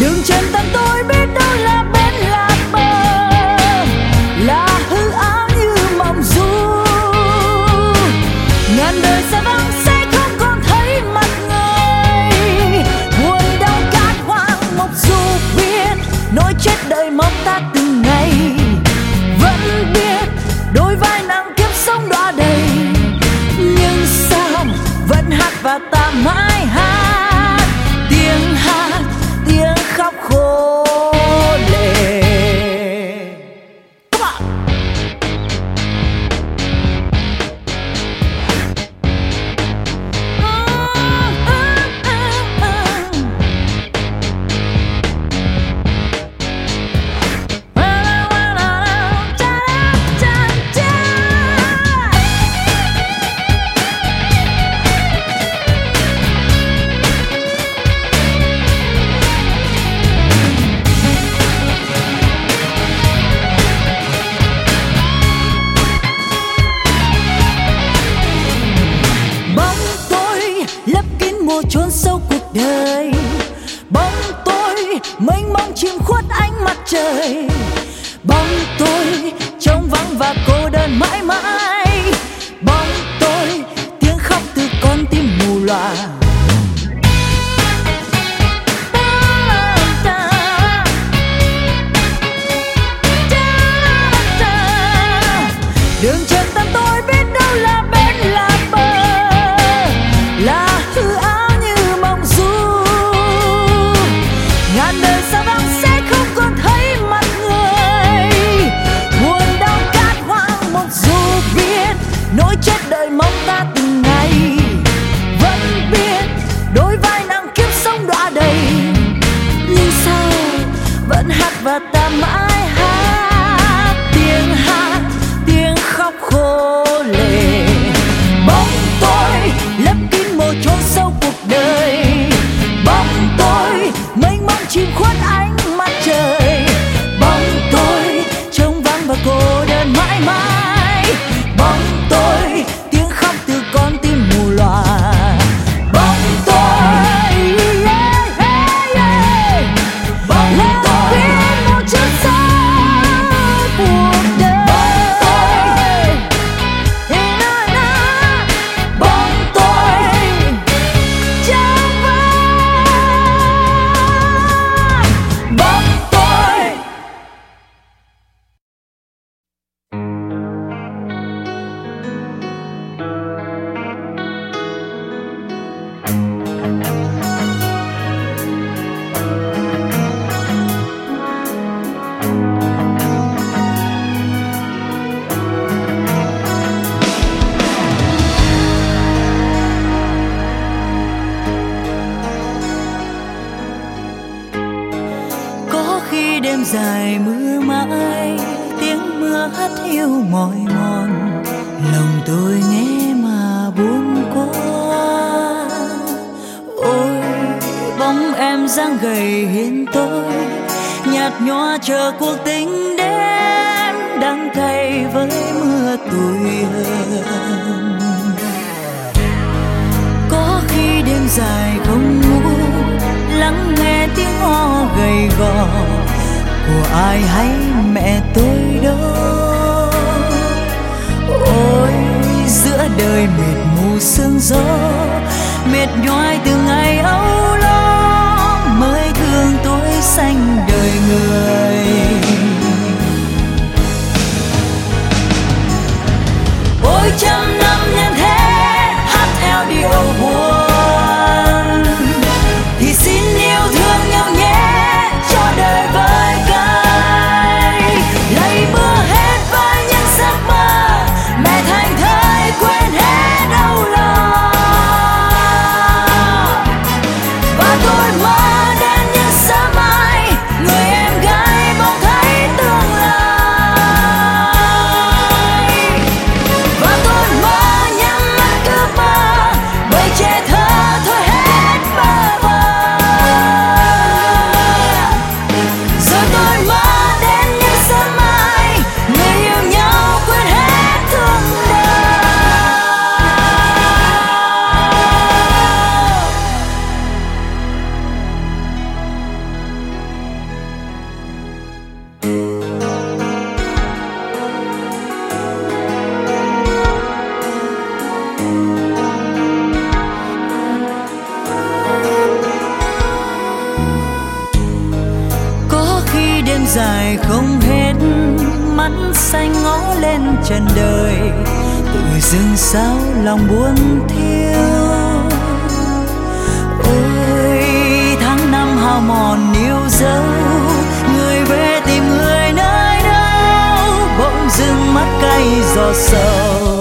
đường trên tầng tôi biết đâu là bên là bờ, là hư áo như mộng du. Ngàn đời sẽ vắng, sẽ không còn thấy mặt người. Buồn đau cát hoang mộc dù biết, nỗi chết đời mong ta từng ngày. Vẫn biết đôi vai nặng kiếp sống đọa đầy, nhưng sao vẫn hát và ta mãi xíu mỏi mòn, lòng tôi nghe mà buồn quá ôi, bóng em dáng gầy hiên tôi, nhạt nhòa chờ cuộc tình đêm đang cay với mưa tuổi hơn có khi đêm dài không ngủ, lắng nghe tiếng ho gầy gò của ai hay mẹ tôi đâu ôi giữa đời mệt mù sương gió, mệt nhoai từ ngày âu lo mới thương tối xanh đời người. Ôi trăm năm dài không hết, mắt xanh ngó lên trần đời. Tự dưng sao lòng buông thiêu ôi, tháng năm hao mòn níu dấu, người về tìm người nơi đâu. Bỗng dưng mắt cay giọt sầu.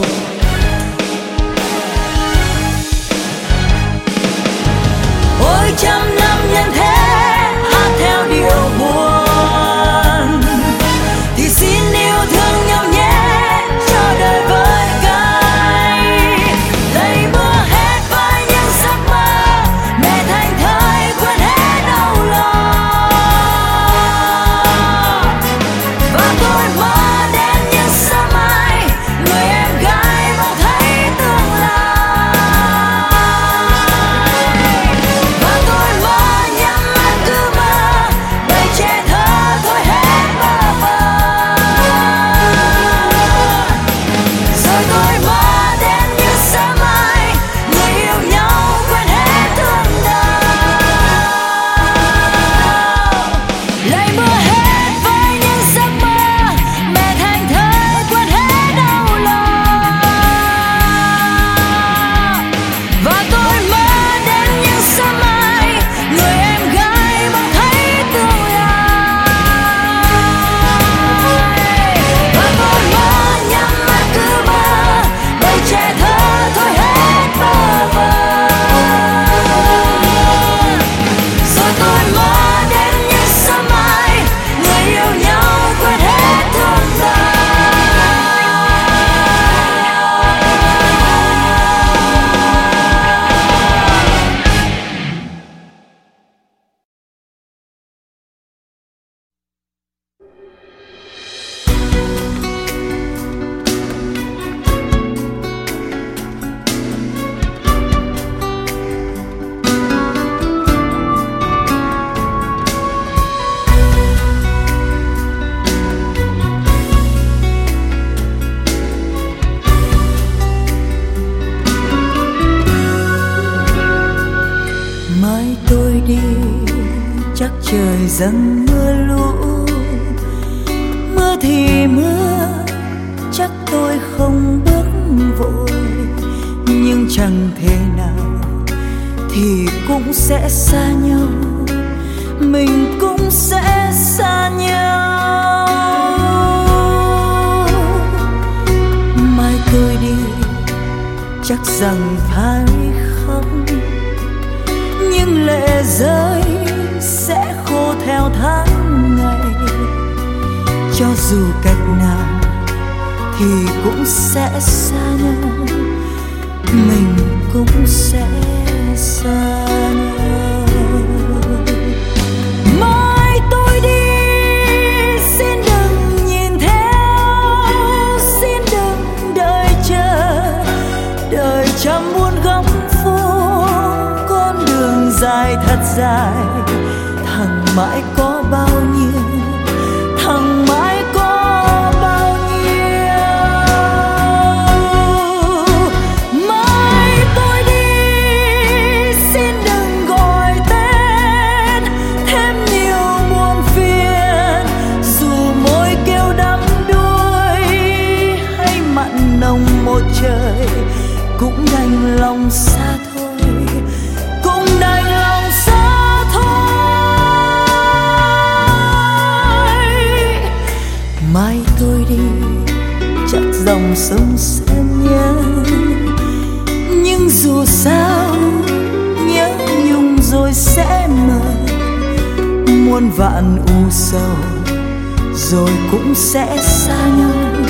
Trời dâng mưa lũ. Mưa thì mưa, chắc tôi không bước vội. Nhưng chẳng thể nào thì cũng sẽ xa nhau. Mình cũng sẽ xa nhau. Mai tôi đi, chắc rằng phải những lệ rơi sẽ khô theo tháng ngày. Cho dù cách nào thì cũng sẽ xa nhau, mình cũng sẽ xa dài thẳng mãi dòng sông sẽ nhớ nhưng dù sao, nhớ nhung rồi sẽ mờ. Muôn vạn u sầu rồi cũng sẽ xa nhau.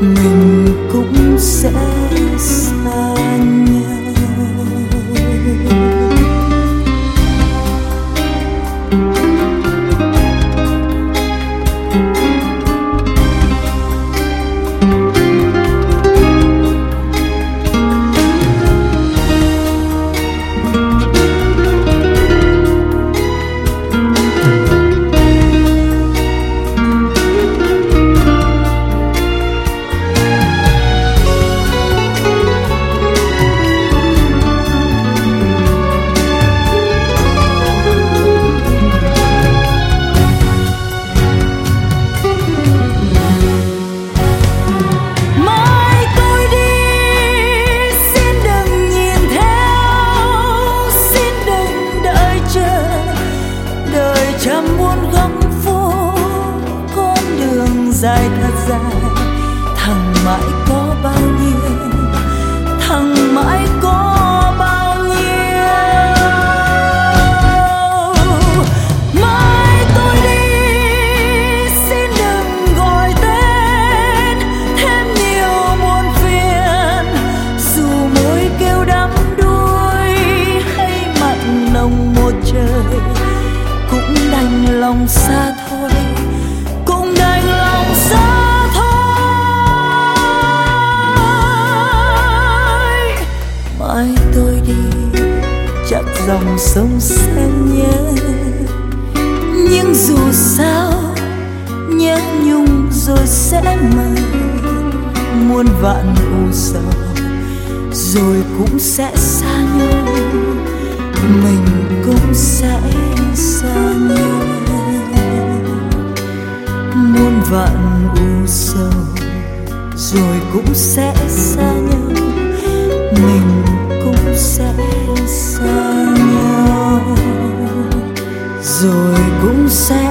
Mình cũng sẽ xa nhau. Sẽ xa nhau. Mình cũng sẽ xa nhau. Muôn vạn u sầu rồi cũng sẽ xa nhau. Mình cũng sẽ xa nhau. Rồi cũng sẽ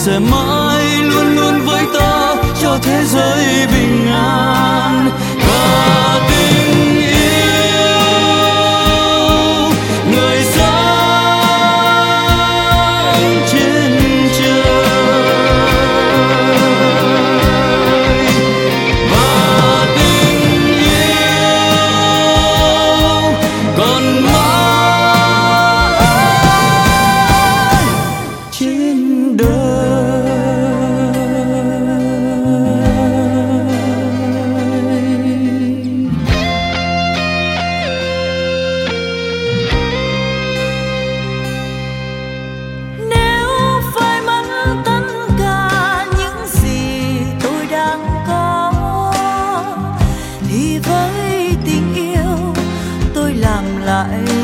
sẽ mãi luôn luôn với ta cho thế giới bình an. Và tiếng night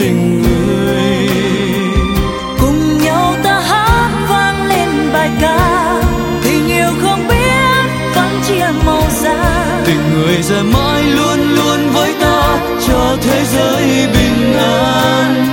tình người. Cùng nhau ta hát vang lên bài ca tình yêu không biết vẫn chia màu da. Tình người giờ mãi luôn luôn với ta cho thế giới bình an.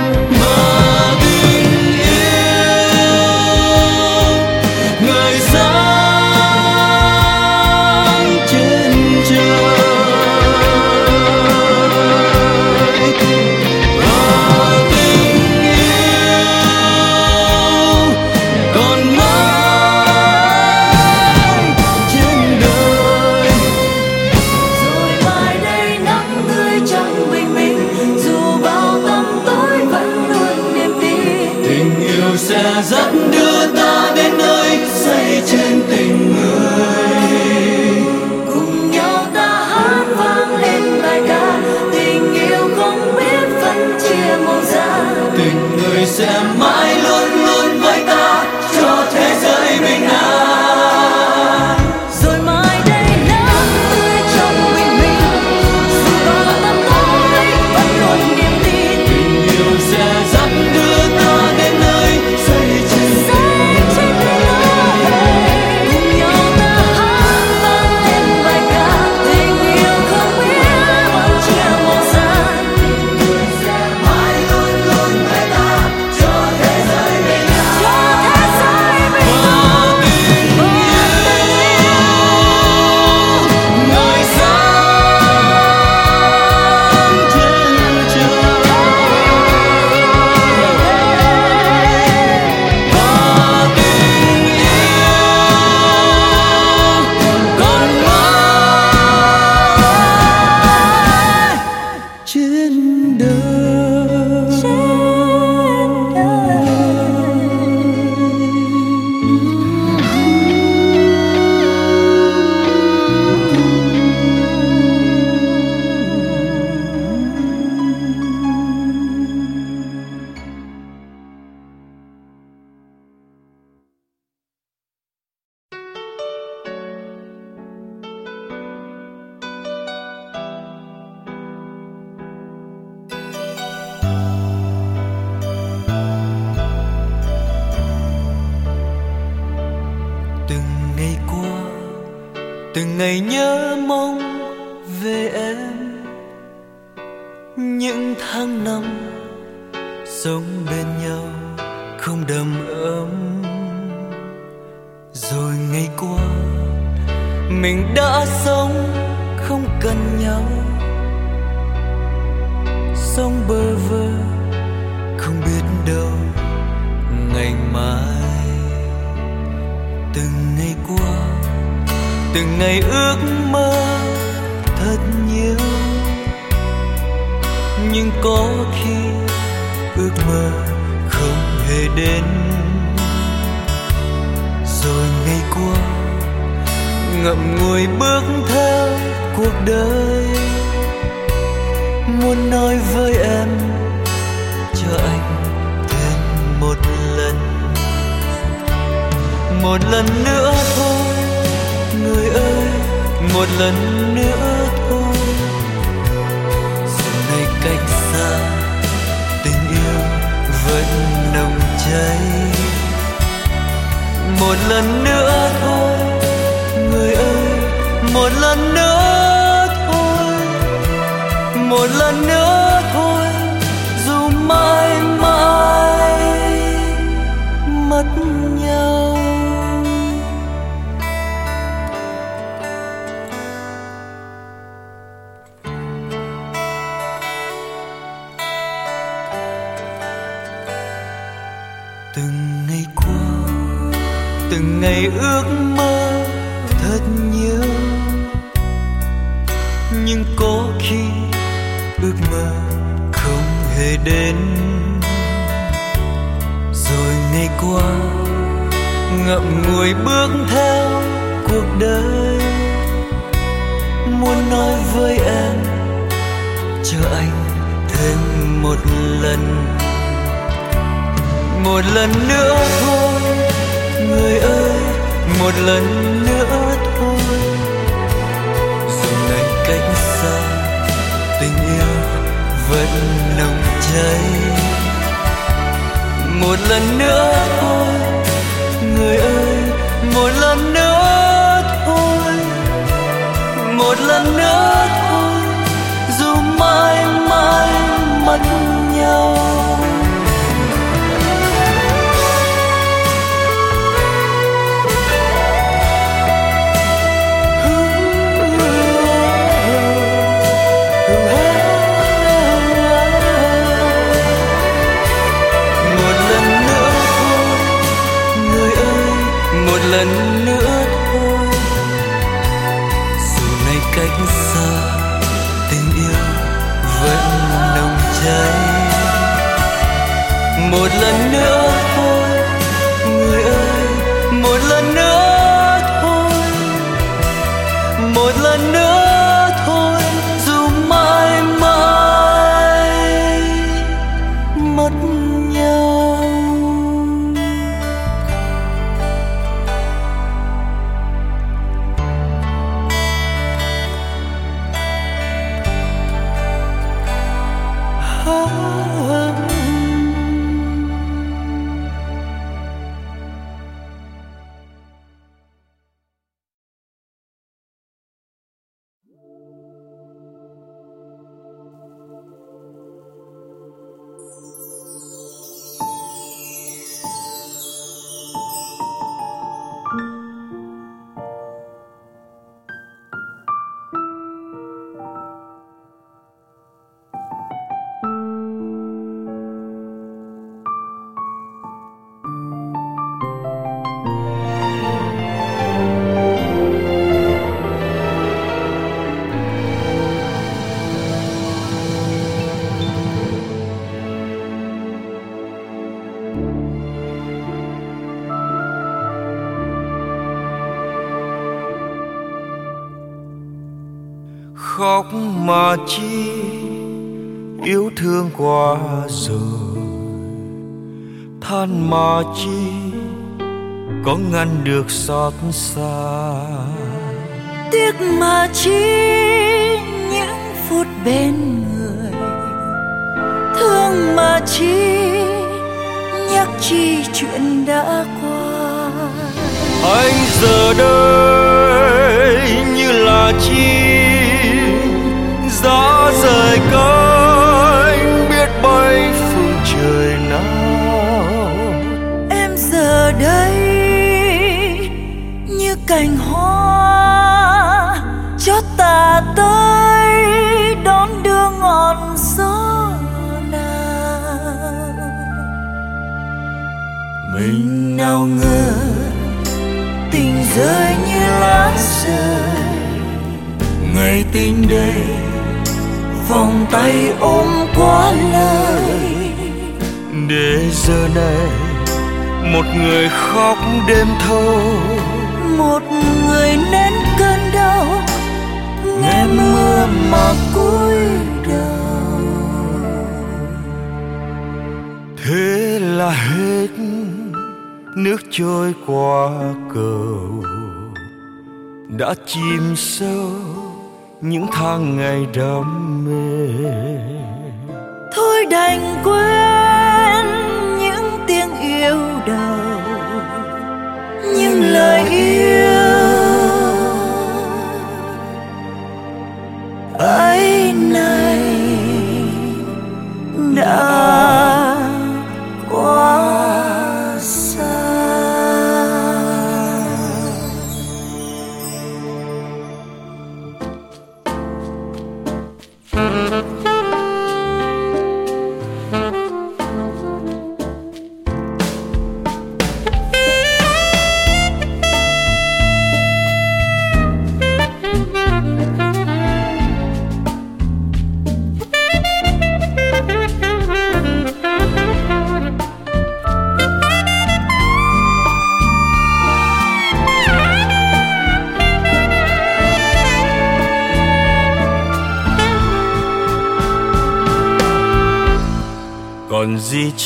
ngày nhớ mong về em những tháng năm sống bên nhau không đầm ấm. Rồi ngày qua mình đã sống từng ngày ước mơ thật nhiều, nhưng có khi ước mơ không hề đến. Rồi ngày qua, ngậm ngùi bước theo cuộc đời. Muốn nói với em, cho anh thêm một lần. Một lần nữa thôi một lần nữa thôi. Giờ này cách xa, tình yêu vẫn nồng cháy. Một lần nữa thôi, người ơi, một lần nữa thôi. Một lần nữa thôi, dù mãi mãi mất ngày ước mơ thật nhiều. Nhưng có khi ước mơ không hề đến. Rồi ngày qua, ngậm ngùi bước theo cuộc đời. Muốn nói với em cho anh thêm một lần. Một lần nữa thôi người ơi, một lần nữa thôi. Dù này cách xa, tình yêu vẫn nồng cháy. Một lần nữa thôi, người ơi, một lần nữa thôi. Một lần nữa thôi, dù mãi mãi mất nhau. Ngăn được xót xa. Tiếc mà chi những phút bên người. Thương mà chi nhắc chi chuyện đã qua. Anh giờ đây như là chim giá rời cánh biết bay cành hoa cho ta tới đón đưa ngọn gió nào. Mình nào ngờ tình rơi như lá rơi, ngày tình đây vòng tay ôm quá lời. Để giờ này một người khóc đêm thâu nghe mưa mà cúi đầu thế là hết nước trôi qua cầu. Đã chìm sâu những tháng ngày đam mê. Thôi đành quên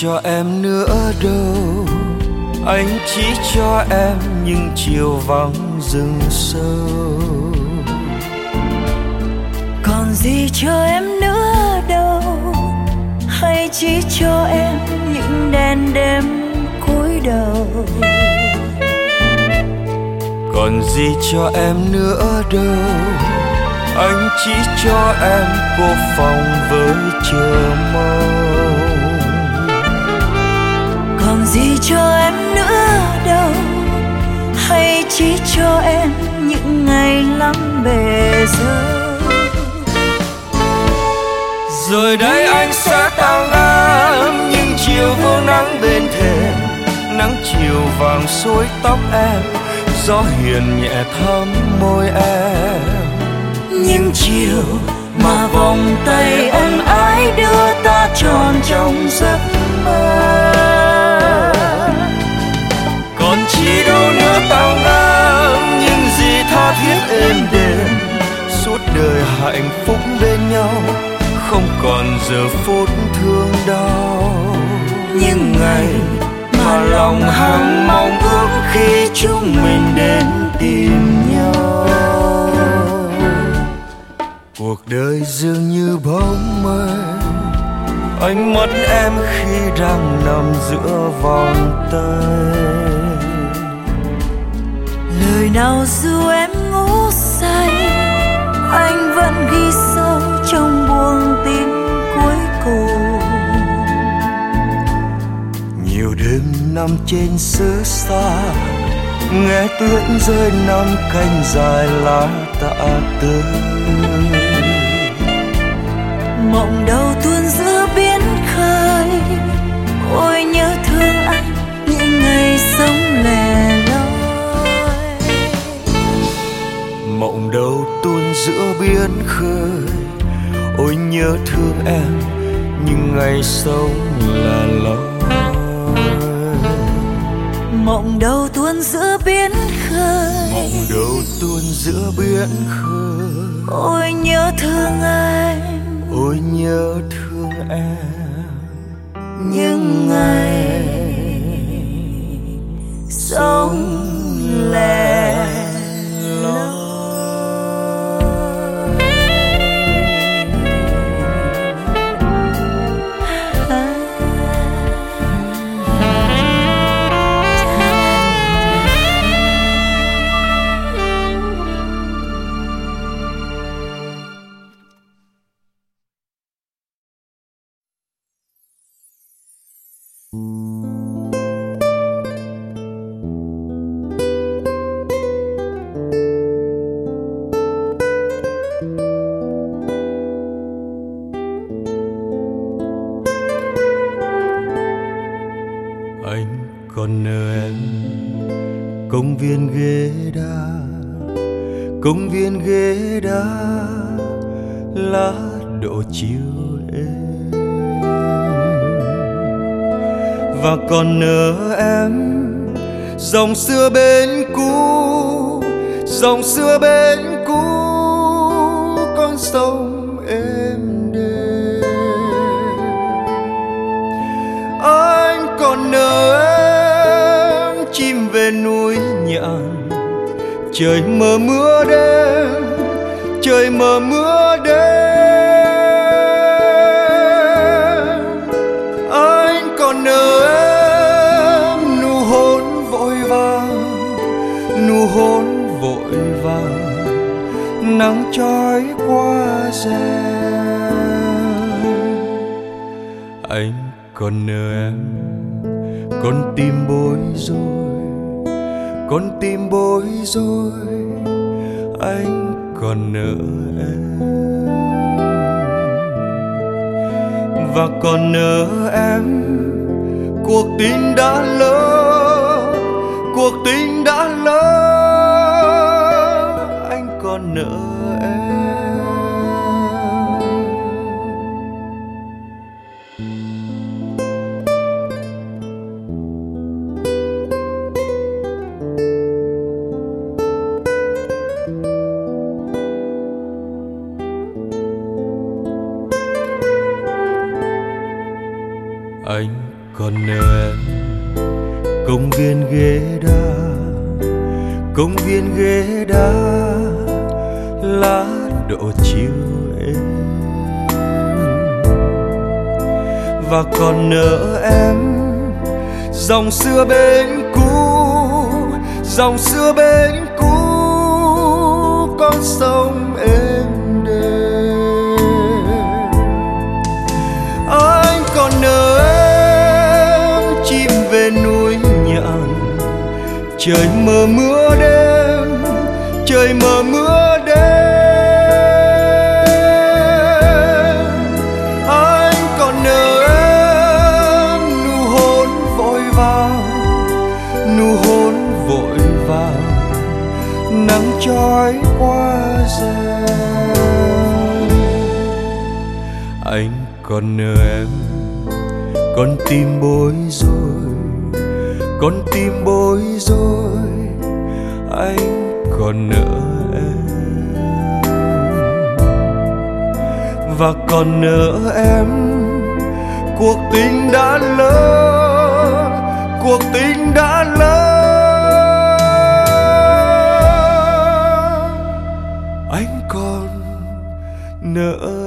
cho em nữa đâu. Anh chỉ cho em những chiều vắng rừng sâu. Còn gì cho em nữa đâu. Hay chỉ cho em những đèn đêm cúi đầu. Còn gì cho em nữa đâu. Anh chỉ cho em cô phòng với chờ mong còn gì cho em nữa đâu? Hay chỉ cho em những ngày lắm bề dâu rồi đây anh sẽ tặng em những chiều vô nắng bên thềm. Nắng chiều vàng xối tóc em gió hiền nhẹ thấm môi em. Những chiều mà vòng tay ân ái đưa ta tròn trong giấc mơ hạnh phúc bên nhau, không còn giờ phút thương đau. Những ngày mà lòng hằng mong ước khi chúng mình đến tìm nhau. Cuộc đời dường như bóng mơ anh mất em khi đang nằm giữa vòng tay. Lời nào dù em ngủ say anh vẫn ghi sâu trong buồng tim cuối cùng. Nhiều đêm nằm trên xứ xa nghe tuyết rơi năm cánh dài lá tạ tơi mộng đầu tuôn giữa biển khơi. Ôi nhớ thương em những ngày sống là loi mộng đầu tuôn giữa biển khơi. Mộng đầu tuôn giữa biển khơi. Ôi nhớ thương anh ôi nhớ thương em. Những ngày sống lẻ loi công viên ghế đá. Công viên ghế đá. Lá độ chiều êm. Và còn nhớ em, dòng xưa bên cũ. Dòng xưa bên cũ, con sông trời mờ mưa đêm, trời mờ mưa đêm. Anh còn nhớ em, nụ hôn vội vàng, nụ hôn vội vàng. Nắng trói qua rèm. Anh còn nhớ em, con tim bối rối con tim bối rối, anh còn nợ em. Và còn nợ em, cuộc tình đã lỡ, cuộc tình đã lỡ, anh còn nợ em. Và còn nợ em. Dòng xưa bên cũ, dòng xưa bên cũ, con sông êm đềm. Anh còn nợ em, chim về núi nhạn. Trời mờ mưa đêm, trời mờ mưa trói qua rèm anh còn nợ em, con tim bối rối, con tim bối rối. Anh còn nợ em. Và còn nợ em, cuộc tình đã lỡ, cuộc tình đã lỡ. nỡ